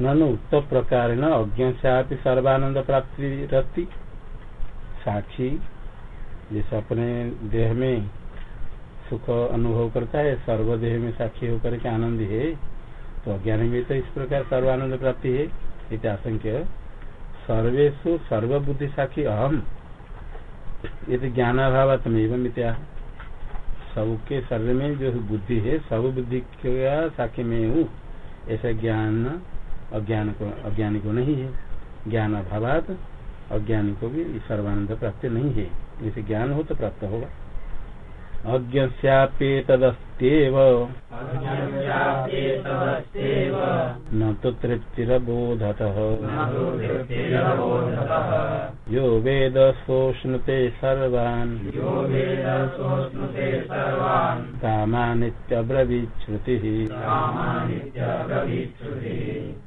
न उक्त प्रकार अज्ञ सर्वानंद प्राप्ति रहती साक्षी, जैसे अपने देह में सुख अनुभव करता है, सर्वदेह में साक्षी होकर के आनंद है तो अज्ञान में तो इस प्रकार सर्वानंद प्राप्ति है। इतना आशंक्य सर्वेशु सर्वबुद्धि साक्षी अहम ये तो ज्ञानाभाव मित्या सबके सर्व में जो बुद्धि है, सब बुद्धि का साक्षी में हूँ। ऐसा ज्ञान अज्ञान को अज्ञानी को नहीं है। ज्ञान अभाव अज्ञानी को भी सर्वानंद प्राप्त नहीं है। जैसे ज्ञान हो तो प्राप्त होगा। अज्ञस्याप्येतदस्त्येव न तो तृप्तिरबोधतः। यो वेद सोष्णुते सर्वान्। कामानित्यब्रवीच्छ्रुतिः।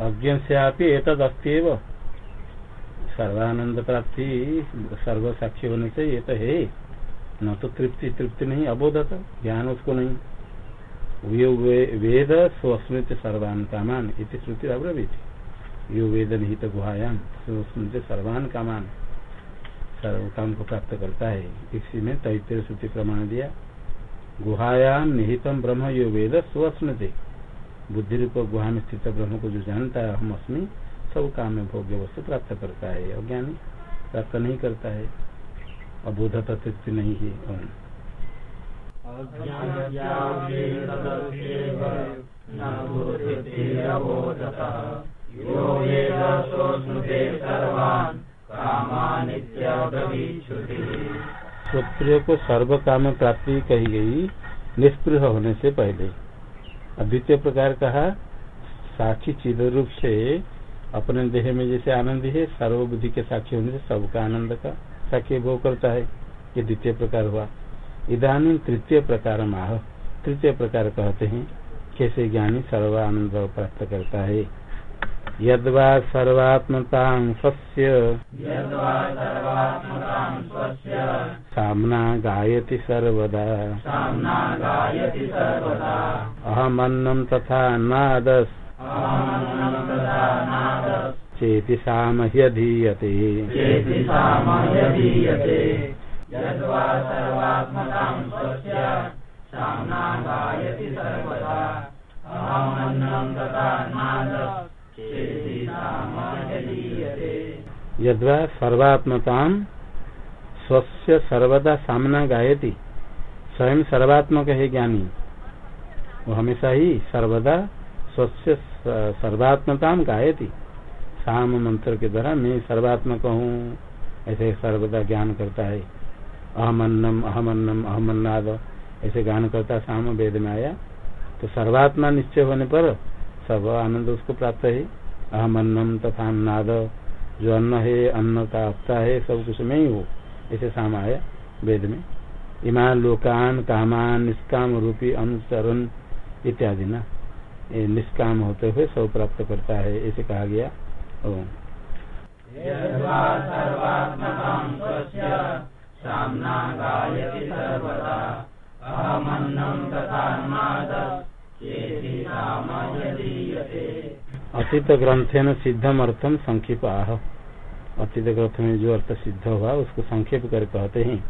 अज्ञ से सर्वानंद प्राप्ति सर्व साक्षी होने से ये तो है न तो तृप्ति तृप्ति नहीं अबोधत ज्ञान उसको नहीं वे, वेद स्वस्मृत सर्वान कामान इति श्रुति अब्रवीत यो वेद नहीं तो गुहायाम स्वस्मृत सर्वान कामान, सर्व काम को प्राप्त करता है। इसी में तैतर श्रुति प्रमाण दिया। गुहायाम निहितम ब्रह्म यो वेद स्वस्मृति बुद्धि रूप गुहा में स्थित ब्रह्म को जो जानता है हम अस्मी, सब काम में भोग्य वस्तु प्राप्त करता है। अज्ञानी प्राप्त नहीं करता है। अबोध तृप्ति नहीं है क्षत्रिय को सर्व काम प्राप्ति कही गई निष्पृह होने से पहले। द्वितीय प्रकार कहा, साक्षी चिद रूप से अपने देह में जैसे आनंद है, सर्वबुद्धि के साक्षी होने से सबका आनंद का साक्षी भोग करता है। ये द्वितीय प्रकार हुआ। इधानी तृतीय प्रकार माह। तृतीय प्रकार कहते हैं, कैसे ज्ञानी सर्व आनंद प्राप्त करता है। यद्वा सर्वात्मतां स्वस्य। सामना गायति सर्वदा। अहमन्नं तथा नादस्। चेति सामह्यधीयते सामना गायति सर्वदा। अहमन्नं तथा नादस्। यद्वा सर्वात्मता स्वस्य सर्वदा सामना गायती। स्वयं सर्वात्मक है ज्ञानी। वो हमेशा ही सर्वदा स्वस्य सर्वात्मता गायती। साम मंत्र के द्वारा मैं सर्वात्मक हूँ, ऐसे सर्वदा ज्ञान करता है। अहमन्नम अहमन्नम, अहमन्नाद, ऐसे ज्ञान करता साम वेद में आया। तो सर्वात्मा निश्चय होने पर सब आनंद उसको प्राप्त है। अहम अन्नम तथा अन्नाद जो अन्न है, अन्न का हफ़्ता है, सब कुछ में ही हो। ऐसे साम आया वेद में। ईमान लोकान, कामान, निष्काम रूपी अनुचरण इत्यादि ना। निष्काम होते हुए सब प्राप्त करता है, ऐसे कहा गया। ओ अतीत ग्रंथेन सिद्धम अर्थम संक्षेप। आह अतीत ग्रंथ में जो अर्थ सिद्ध हुआ उसको संक्षेप कर कहते हैं।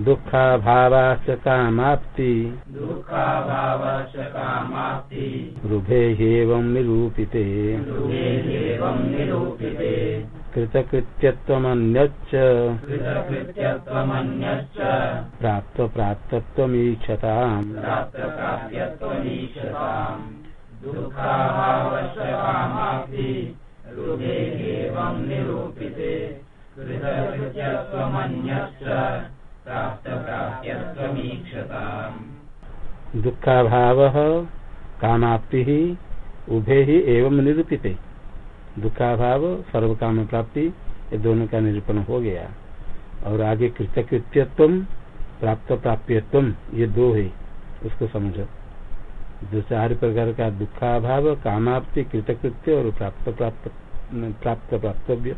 दुखा भावाच कामाप्ति। रुभे हेवं निरूपिते। कृतकृत्यत्वमन्यच्च। प्राप्त प्राप्तत्वमीक्षताम् दुखाभाव कामाप्ति ही उभे ही एवं निरूपित। दुखाभाव सर्व काम प्राप्ति ये दोनों का निरूपण हो गया। और आगे कृतकृत्यत्व प्राप्त प्राप्यत्व ये दो है, उसको समझो। जो चार प्रकार का दुखाभाव कामाप्ति कृतकृत्य और प्राप्त प्राप्त प्राप्त प्राप्तव्य।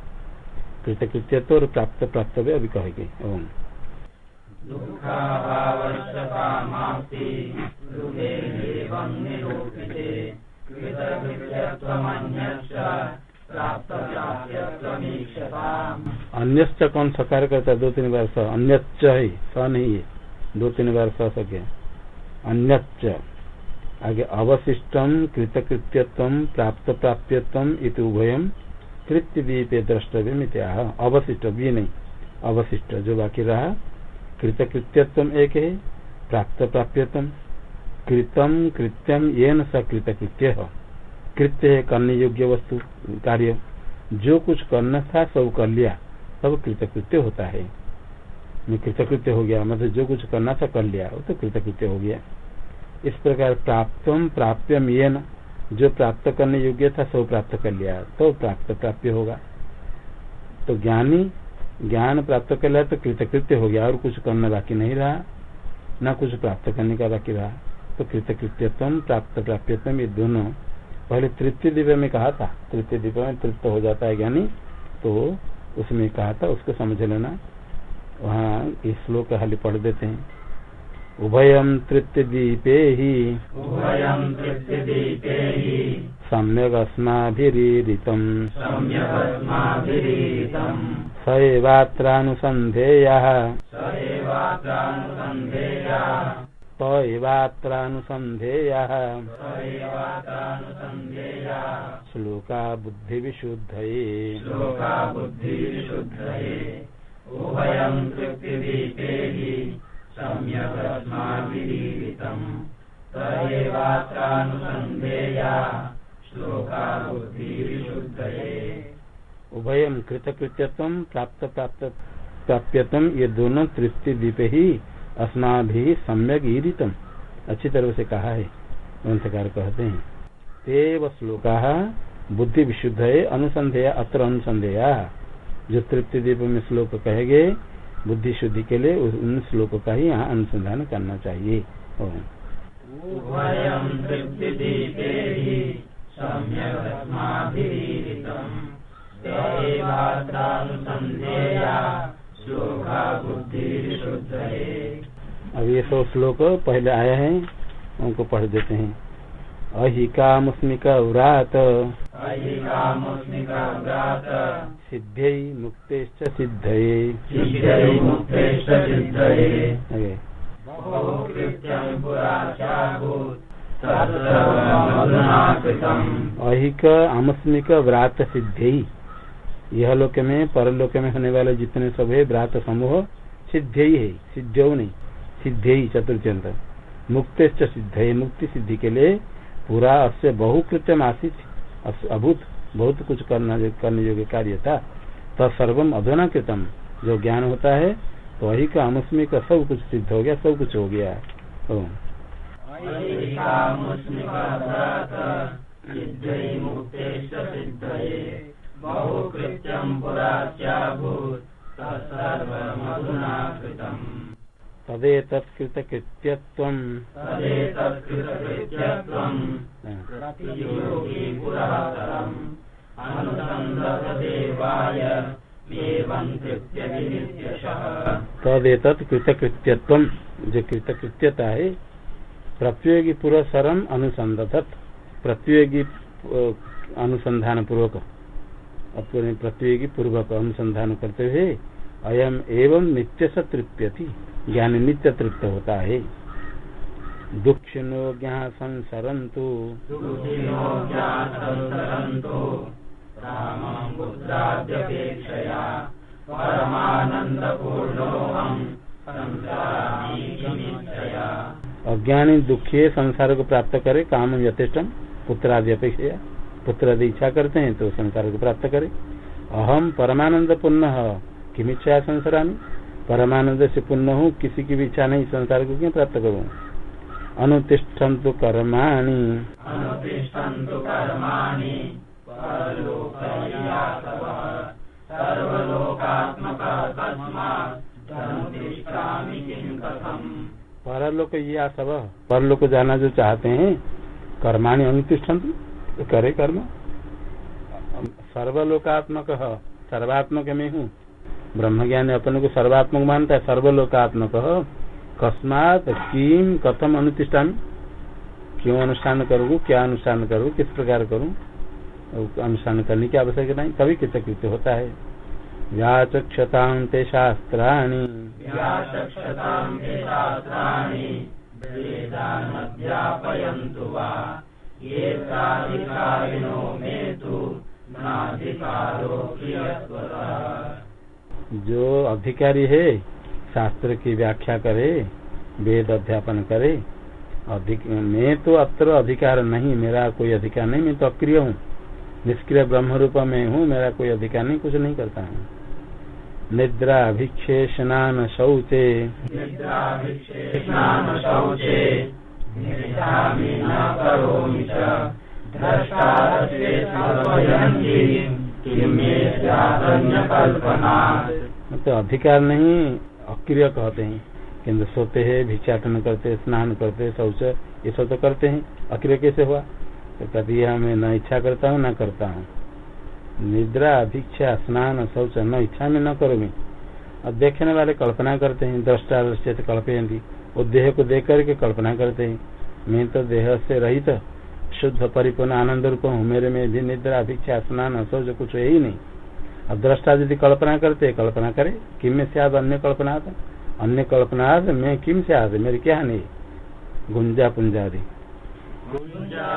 कृतकृत्य तो और प्राप्त प्राप्त अभी कहेंगे। ओम। अन्य कौन सकार करता दो तीन बार स। अन्य है स नहीं है। दो तीन बार स सके। अन्य आगे अवशिष्टम कृतकृत्यत्व प्राप्त प्राप्यत्म इत उभयम कृत्य दीपे द्रष्टव्य अवशिष्ट भी नहीं, अवशिष्ट जो बाकी रहा, कृतकृत्यत्व एक है प्राप्त प्राप्यत्म कृतम कृत्यम ये न स कृतकृत्य। कृत्य है करने योग्य वस्तु, कार्य। जो कुछ करना था, सब कर लिया सब कृतकृत्य होता है। कृतकृत्य हो गया मतलब जो कुछ करना था, कर लिया, वो तो कृतकृत्य हो गया। इस प्रकार प्राप्तम प्राप्यम ये न जो प्राप्त करने योग्य था सब प्राप्त कर लिया। तो प्राप्त प्राप्य होगा। तो ज्ञानी, ज्ञान प्राप्त कर लिया तो कृतकृत्य हो गया और कुछ करना बाकी नहीं रहा। न कुछ प्राप्त करने का बाकी रहा। तो कृतकृत्यत्म प्राप्त प्राप्यत्म ये दोनों पहले तृतीय दिव्य में कहा था। तृतीय दिव्य में तृप्त हो जाता है ज्ञानी तो उसमें कहा था, उसको समझ लेना। वहाँ इस श्लोक खाली पढ़ देते हैं। उभयम तृतीय दीपे ही। सम्यक अस्माभिरीरितम स एवात्रानुसंधेय स एवात्रानुसंधेय श्लोका बुद्धि हि त श्लोका प्राप्त प्राप्त प्राप्यतम ये दोनों तृप्ति दीप ही अस्मा भी सम्यक ईरितम। अच्छी तरह से कहा है। ग्रंथकार कहते हैं, तेव श्लोका बुद्धि विशुद्ध है अनुसंधेय अत्र अनुसंधेया जो तृप्ति दीप में श्लोक कहेंगे बुद्धि शुद्धि के लिए उन श्लोकों का ही यहाँ अनुसंधान करना चाहिए। अब ये सब श्लोक पहले आया है उनको पढ़ देते हैं। अहिका मुस्मिका व्रात अयिकामुस्मिकाव्रात सिद्ध्यै मुक्तेश्च सिद्धये। अहिक आमस्मिक व्रात सिद्धि यह लोक में परलोक में होने वाले जितने सब है व्रात समूह सिद्ध ही। सिद्ध नहीं सिद्ध चतुर्थ्यंत मुक्त सिद्ध है मुक्ति सिद्धि के लिए पूरा अस्य बहुकृत्यम आसित। अभूत, बहुत कुछ करना करने योग्य कार्य था। तत्सर्वम अधुना कृतम जो ज्ञान होता है तो वही का आमस्मिक सब कुछ सिद्ध हो गया, सब कुछ हो गया। पुरा एवं कृत्यविनित्यशः तदेतत जो कृतकृत्यता है प्रत्योगी पुरस्सरम अनुसंधत प्रत्योगी अनुसंधान पूर्वक अपने प्रतियोगी पूर्वक अनुसंधान करते हुए अयम एवं नित्य स तृप्यति ज्ञान नित्य तृप्त होता है दुक्षिणो ज्ञा किमिच्छया अज्ञानी दुखी संसार को प्राप्त करे काम यथेष्टम पुत्रादि अपेक्षा पुत्रादि इच्छा करते हैं तो संसार को प्राप्त करे। अहम परमानंद पुण्य किम इच्छा संसारामी? परमानंद से पुण्य हूँ, किसी की भी इच्छा नहीं, संसार को क्यों प्राप्त करूँ? अनुतिष्ठम तो कर्माणि। किं परलोक या सब परलोक जाना जो चाहते हैं कर्माणी। अनुतिष्ठन करे कर्म सर्वलोकात्मक सर्वात्मक में हूँ ब्रह्म ज्ञान अपने को सर्वात्मक मानता है, सर्वलोकात्मक। कस्मात किम कथम अनुतिष्ठा क्यों अनुष्ठान करूँ क्या अनुष्ठान करूँ किस प्रकार करूँ? अनुष्ठान करने की आवश्यकता नहीं तभी कृतकृत्य होता है। व्याचक्षता शास्त्राणी। जो अधिकारी है, शास्त्र की व्याख्या करे, वेद अध्यापन करे, अधिक, मैं तो अत्र अधिकार नहीं, मेरा कोई अधिकार नहीं, मैं तो अक्रिय हूँ। निष्क्रिय ब्रह्म रूप में हूँ, मेरा कोई अधिकार नहीं, कुछ नहीं करता हूँ। निद्रा भिक्षे स्नान शौचे। तो अधिकार नहीं, अक्रिय कहते हैं। किन्तु सोते हैं, भिक्षाटन करते स्नान करते शौच, ये सब तो करते हैं। अक्रिय कैसे हुआ? तो कहती मैं न इच्छा करता हूँ, न करता हूँ। निद्रा, भिक्षा, स्नान, शौच, न इच्छा में न करोगे। और देखने वाले कल्पना करते हैं, दृष्टा, दृष्टि से कल्पयती। वो देह को देख करके कल्पना करते हैं। मैं तो देह से रहित शुद्ध परिपूर्ण आनंद रूप हूँ, मेरे में भी निद्रा, भिक्षा, स्नान शौच कुछ है ही नहीं। अब दृष्टा यदि कल्पना करते, कल्पना करे, किम में से आज अन्य कल्पना अन्य कल्पना मैं किम से आज? मेरे क्या नहीं? गुंजा पुंजादि गुंजा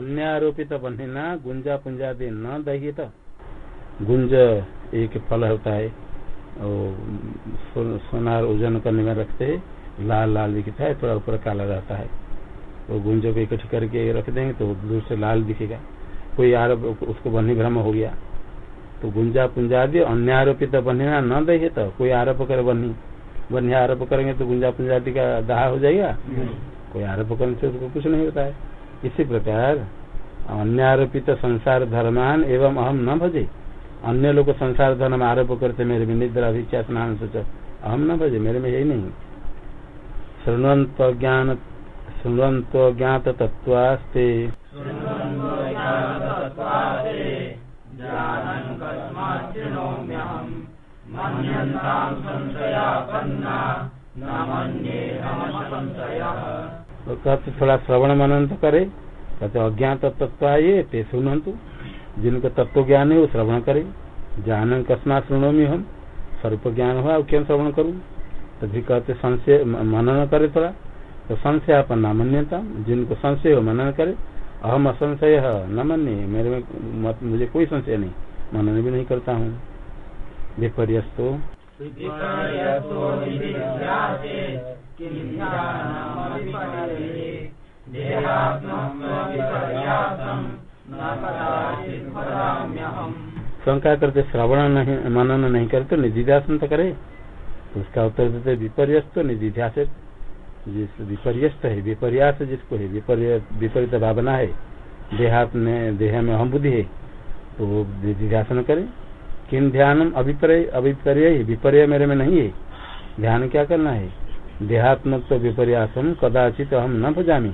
अन्य आरोपित बन्हीना गुंजा पुंजादि न दहित। गुंज एक फल होता है सोनार ओजन करने में रखते है लाल लाल दिखता है थोड़ा ऊपर काला रहता है। तो गुंज को इकट्ठ करके रख देंगे तो दूर से लाल दिखेगा। कोई आरोप उसको बन्ही भ्रम हो गया तो गुंजा पुंजादि अन्य आरोपित बन्हीना न दे तो कोई आरोप करे बन्ही बन्ही आरोप करेंगे तो गुंजा पुंजादि का दाह हो जाएगा। कोई आरोप करने से उसको कुछ नहीं होता है। इसी प्रकार अन्य आरोपित संसार धर्मान एवं अहम न भजे। अन्य लोग संसार धर्म आरोप करते मेरे में निद्रा अभिख्या स्नान, सोच। अहम न भजे, मेरे में यही नहीं। ज्ञान शुण्वंत ज्ञात तत्वास्ते तो कहते थोड़ा श्रवण मनन तो करे, कहते अज्ञात तत्व ये ते सुनंतु। जिनको तत्व ज्ञान है, वो श्रवण करे। ज्ञान कस्मा सुनोमी हम स्वरूप ज्ञान हुआ क्यों श्रवण करूँ? तभी कहते संशय मनन करे थोड़ा। तो संशय अपन नामन्यता, जिनको संशय हो मनन करे। अहम असंशय न मन्य मेरे में मुझे कोई संशय नहीं, मनन भी नहीं करता हूँ। विपर्यस्तो। शंका करते श्रवण नहीं, मनन नहीं करे तो निधिध्यासन तो करे। उसका उत्तर देते, विपर्यस्त निधिध्यास। जिस विपर्यस्त है, विपर्यास जिसको है विपरीत भावना है देहात में देह में अहम बुद्धि है तो वो निधिध्यासन करे। किन ध्यान अभिपर्य अभिपर्य विपर्य मेरे में नहीं है। ध्यान क्या करना है? देहात्मक तो विपर्यासम कदाचित हम न भजामी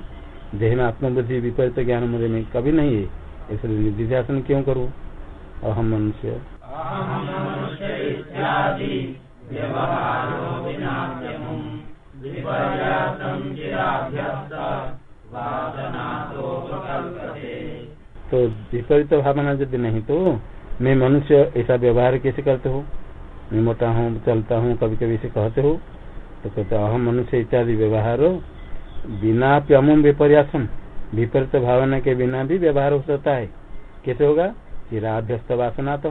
देह में आत्मबुद्धि विपरीत ज्ञान मेरे में कभी नहीं है। इसलिए निधिध्यासन क्यों करूँ? अहम मनुष्य। तो विपरीत भावना यदि नहीं तो मैं मनुष्य ऐसा व्यवहार कैसे करते हो? मैं मोटा हूँ, चलता हूँ कभी कभी इसे कहते हो? तो कहते अहम मनुष्य इत्यादि व्यवहार बिना अमुम विपर्यासम, विपरीत भावना के बिना भी व्यवहार हो सकता है। कैसे होगा? चिराभ्यस्त वासना तो।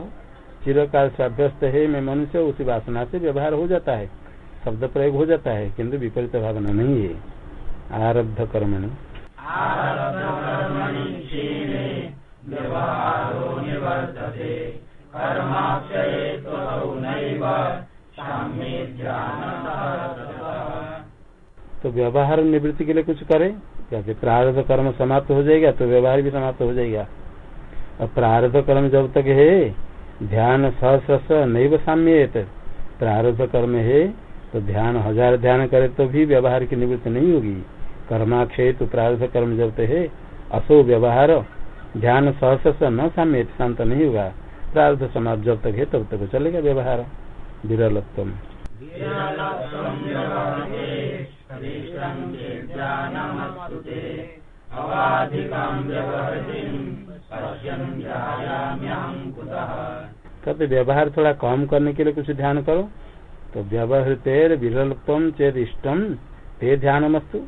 चिरकाल से अभ्यस्त है, मैं मनुष्य उसी वासना से व्यवहार हो जाता है। शब्द प्रयोग हो जाता है, किंतु विपरीत भावना नहीं है। आरब्ध कर्मणि। तो व्यवहार निवृत्ति के लिए कुछ करे क्या प्रारब्ध कर्म समाप्त हो जाएगा तो व्यवहार भी समाप्त हो जाएगा। और प्रारब्ध कर्म जब तक है, ध्यान सहस नहीं साम्य प्रारब्ध कर्म है तो ध्यान हज़ार ध्यान करे तो भी व्यवहार की निवृत्ति नहीं होगी। कर्माक्षय तो प्रार्थ कर्म जब तक है, असो व्यवहार ध्यान सहस न साम्य शांत नहीं होगा। प्रार्थ समाप्त जब तक है तब तक चलेगा व्यवहार। विरलत्म कहते व्यवहार थोड़ा कम करने के लिए कुछ ध्यान करो तो व्यवहार विरलत्म चेत इष्टम ते ध्यान मस्तु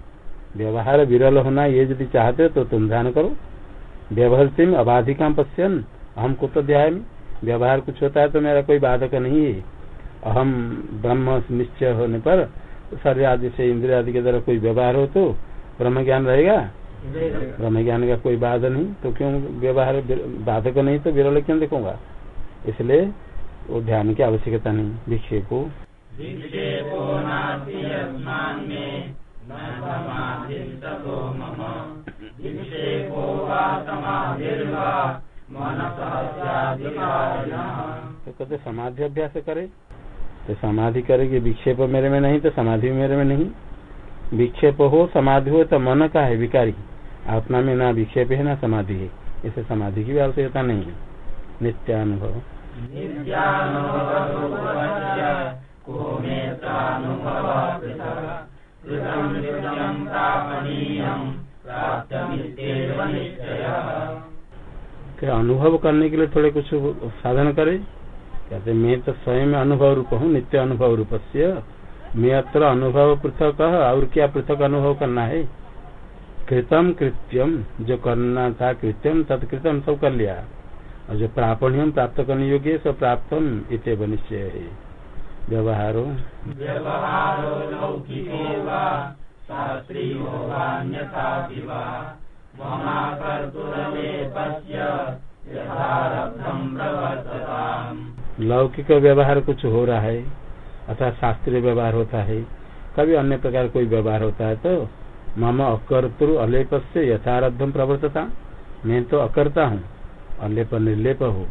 व्यवहार विरल होना ये यदि चाहते हो तो तुम ध्यान करो। व्यवहार अबाधिका पश्यन अहम को तो ध्यान व्यवहार कुछ होता है तो मेरा कोई बाधक नहीं है। अहम ब्रह्म निश्चय होने पर शरीर आदि से इंद्रिया आदि के द्वारा कोई व्यवहार हो तो ब्रह्म ज्ञान रहेगा? ब्रह्म ज्ञान का कोई बाधा नहीं तो क्यों व्यवहार बाधक नहीं तो विरल क्यों देखूँगा? इसलिए वो ध्यान की आवश्यकता नहीं। विक्षेपो। तो कहते समाधि अभ्यास करे। तो समाधि करेगी विक्षेप मेरे में नहीं तो समाधि मेरे में नहीं। विक्षेप हो, समाधि हो तो मन का है, विकारी। आत्मा में ना विक्षेप है, ना समाधि है। इसे समाधि की भी आवश्यकता नहीं है। नित्यानुभव। अनुभव करने के लिए थोड़े कुछ साधन करे। कहते, मैं तो स्वयं अनुभव रूप हूँ, नित्य अनुभव रूप से मैं अत्र अनुभव पृथक, और क्या पृथक अनुभव करना है? कृतम कृत्यम, जो करना था कृत्यम, तत्कृतम सब कर लिया। और जो प्रापण्यम प्राप्त करने योग्य सब प्राप्तम इत निश्चय है। व्यवहारो। लौकिक व्यवहार कुछ हो रहा है, अर्थात शास्त्रीय व्यवहार होता है, कभी अन्य प्रकार कोई व्यवहार होता है तो मम अकर्तृ अलेप से यथारब्धम प्रवर्तता। मैं तो अकर्ता हूँ अलेप निर्लेप हो।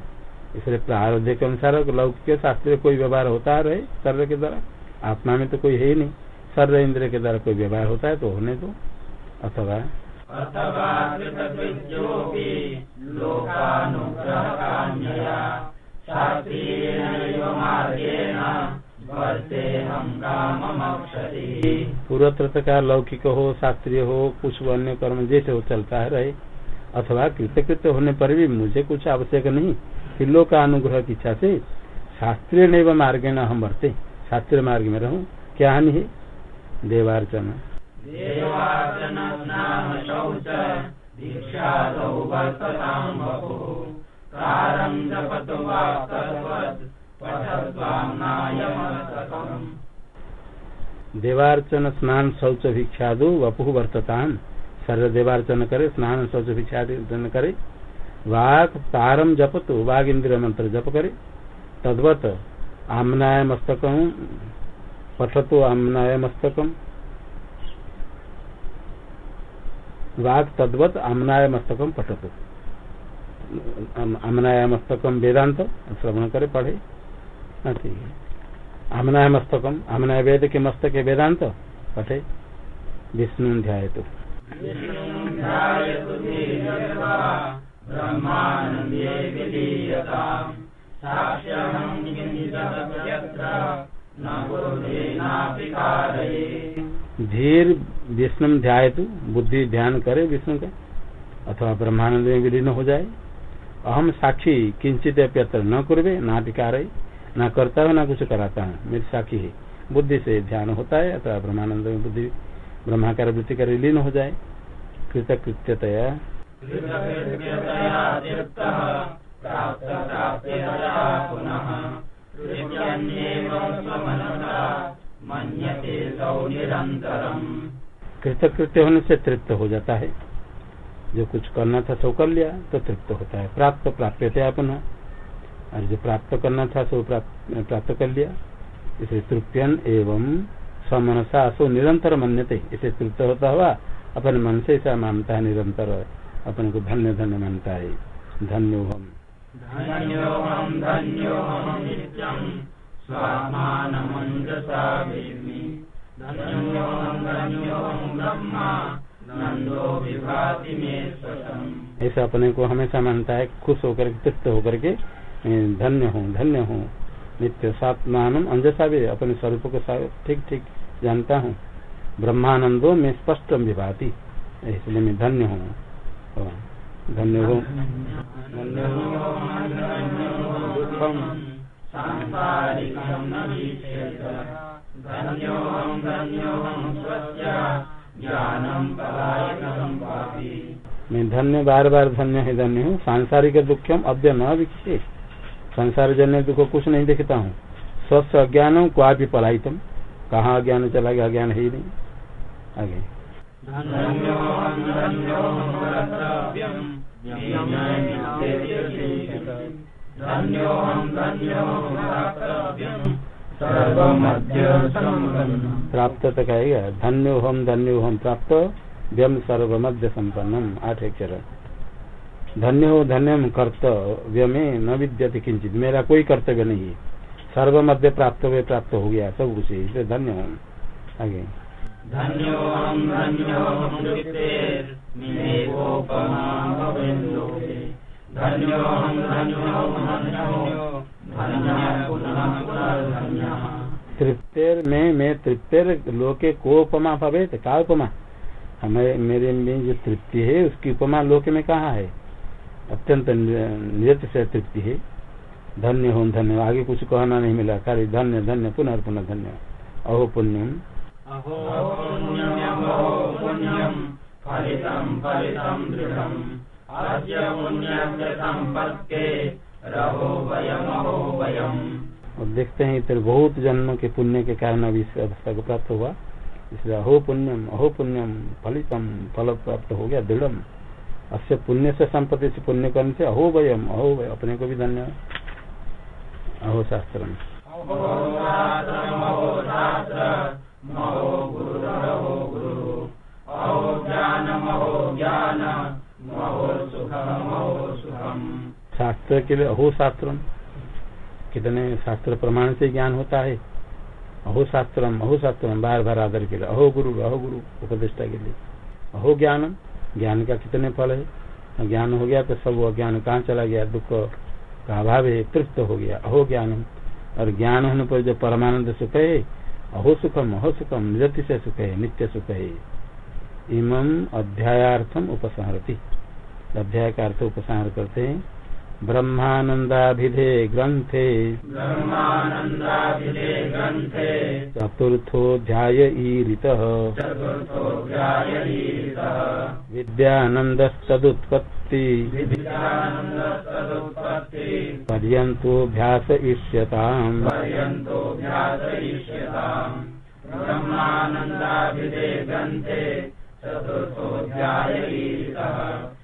इसलिए प्रारब्ध के अनुसार लौकिक शास्त्रीय कोई व्यवहार होता रहे सर्व के द्वारा। आत्मा में तो कोई है ही नहीं, सर्व इंद्र के द्वारा कोई व्यवहार होता है तो होने दो, अथवा पूर्वत्र का लौकिक हो, शास्त्रीय हो, कुछ अन्य कर्म जैसे हो, चलता है, रहे। अथवा कृतकृत्य होने पर भी मुझे कुछ आवश्यक नहीं फिर का अनुग्रह की इच्छा से शास्त्रीय नैव मार्ग न हम बढ़ते शास्त्रीय मार्ग में रहूँ। क्या हानि है? देवार्चना। देवार्चन स्नान शौच भिक्षादु वपु वर्ततान। सर्व देवार्चन करे स्नान शौच भिक्षादन करे। वाक तारम जप तो वाघ इंद्र मंत्र जप करे। तद्वत आमनाय मस्तकम पठतो आमनाय मस्तकम वाघ तद्वत आमनाय मस्तकम पठतो। आमनाय मस्तकम वेदांत श्रवण करे पढ़े ठीक है आमनाय मस्तकम आमनाय वेद के मस्तक के वेदांत पठे विष्णु ध्याय तो धीर विष्णु ध्याय बुद्धि ध्यान करे विष्णु का, अथवा ब्रह्मानंद में विलीन हो जाए। अहम साक्षी किंचित अप्यत्र न कुरे नाटिका रही न करता हूँ न कुछ कराता हूँ। मेरी साक्षी है। बुद्धि से ध्यान होता है, अथवा ब्रह्मानंद में बुद्धि, ब्रह्माकार वृत्ति कर लीन हो जाए। कृत कृत्यतया कृतकृत्य होने से तृप्त हो जाता है। जो कुछ करना था सो कर लिया तो तृप्त होता है। प्राप्त प्राप्य थे पुनः। और जो प्राप्त करना था सो प्राप्त कर लिया। इसे तृप्यन एवं समनसा सो निरंतर मन्यते। इसे तृप्त होता हुआ अपने मन से ऐसा मानता है निरंतर। अपने को धन्य धन्य मानता है। धन्यो हम ऐसा अपने को हमेशा मानता है खुश होकर तृप्त होकर के मैं धन्य हूँ धन्य हूँ। नित्य सात्मान अंजसा भी अपने स्वरूप को ठीक ठीक जानता हूँ। ब्रह्मानंदो में स्पष्ट विभाति इसलिए मैं धन्य हूँ। धन्य हूँ। मैं धन्य बार बार धन्य है धन्य हूँ। सांसारिक दुखम अद्य न विक्षे संसार जन्य दुख कुछ नहीं देखता हूँ। स्वस्थ अज्ञान क्वा भी ही पलायितम। कहाँ अज्ञान चला गया? अज्ञान है ही नहीं। आगे। प्राप्त तक आएगा धन्यो हम धन्यो हम प्राप्त व्यम सर्वमध्य संपन्नम आठ अक्षर धन्य हो धन्य कर्तव्य में न विद्यते किंचित। मेरा कोई कर्तव्य नहीं है। सर्व मध्य प्राप्त हुए प्राप्त हो गया सब कुछ इसलिए धन्य हूँ आगे। तृप्तेर में मैं तृप्तेर लोके को उपमा भवे का उपमा? हमें मेरे में जो तृप्ति है, उसकी उपमा लोके में कहा है? अत्यंत नियत से तृप्ति है। धन्य हो धन्य। आगे कुछ कहना नहीं मिला। खाली धन्य धन्य पुनः पुनः धन्य। अहो पुण्यम। और देखते हैं इधर बहुत जन्म के पुण्य के कारण अभी इस अवस्था को प्राप्त हुआ। इसलिए अहो पुण्यम अहो पुण्यम फलितम फल प्राप्त हो गया दृढ़ अस्य पुण्य से संपत्ति से पुण्य करने से अहो वयम अहो वय अपने को भी धन्य। अहो शास्त्र शास्त्र के लिए अहो शास्त्र कितने शास्त्र प्रमाण से ज्ञान होता है? अहो शास्त्रम अहो शास्त्रम बार बार आदर के लिए। अहो गुरु अहो गुरु, उपदिष्टा के लिए। अहो ज्ञानम, ज्ञान का कितने फल है? ज्ञान हो गया तो सब अज्ञान कहाँ चला गया? दुख का अभाव है, तृप्त हो गया। अहो ज्ञानम। और ज्ञान होने पर जो परमानंद सुख है, अहो सुखम अहो सुखम, निरति से सुख है, नित्य सुख है। इमम अध्यायार्थम उपसंहरती। अध्याय का अर्थ उपसंहार करते हैं। ब्रह्मानंदाभिधे ग्रंथे। ब्रह्मानन्दाभिधे ग्रन्थे चतुर्थोऽध्याय ईरितः विद्यानन्दस्तदुत्पत्ति। पर्यन्तोऽभ्यासयिष्यताम्। ब्रह्मानन्दाभिधे ग्रन्थे चतुर्थोऽध्यायीतः विद्यानन्दस्तदुत्पत्ति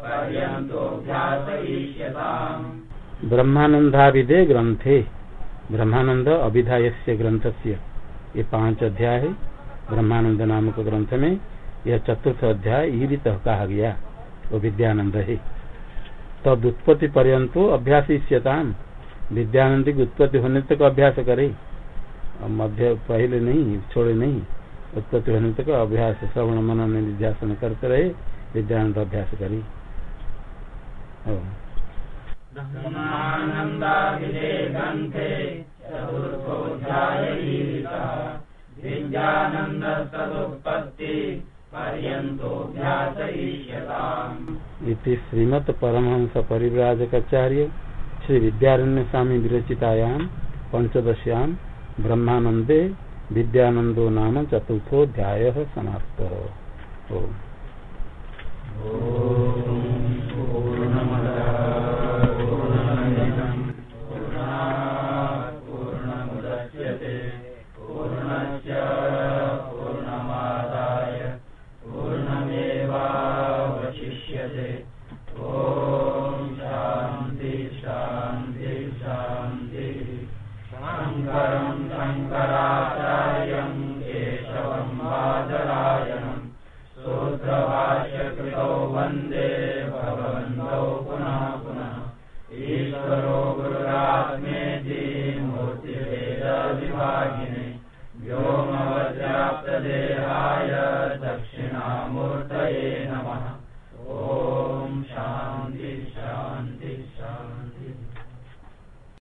पर्यन्तोऽभ्यासयिष्यताम्। ब्रह्मानंदाभिधे ग्रंथे ब्रह्मानंद अभिधायस्य ग्रंथस्य ये पाँच अध्याय है ब्रह्मानंद नामक ग्रंथ में यह चतुर्थ अध्याय ईरित कहा गया, वो विद्यानंद है। तब उत्पत्ति पर्यंतो अभ्यास इष्यताम विद्यानंद की उत्पत्ति होने तक अभ्यास करे। मध्य, पहले नहीं, छोड़े नहीं। उत्पत्ति होने तक अभ्यास श्रवण मनन निध्यासन करते रहे विद्यानंद अभ्यास करी। इति श्रीमत् परमहंस परिव्राजकाचार्य श्री विद्यारण्य स्वामी विरचितायां पंचदश्यां ब्रह्मानंदे विद्यानंदो नाम चतुर्थोध्याय समाप्त। ओम।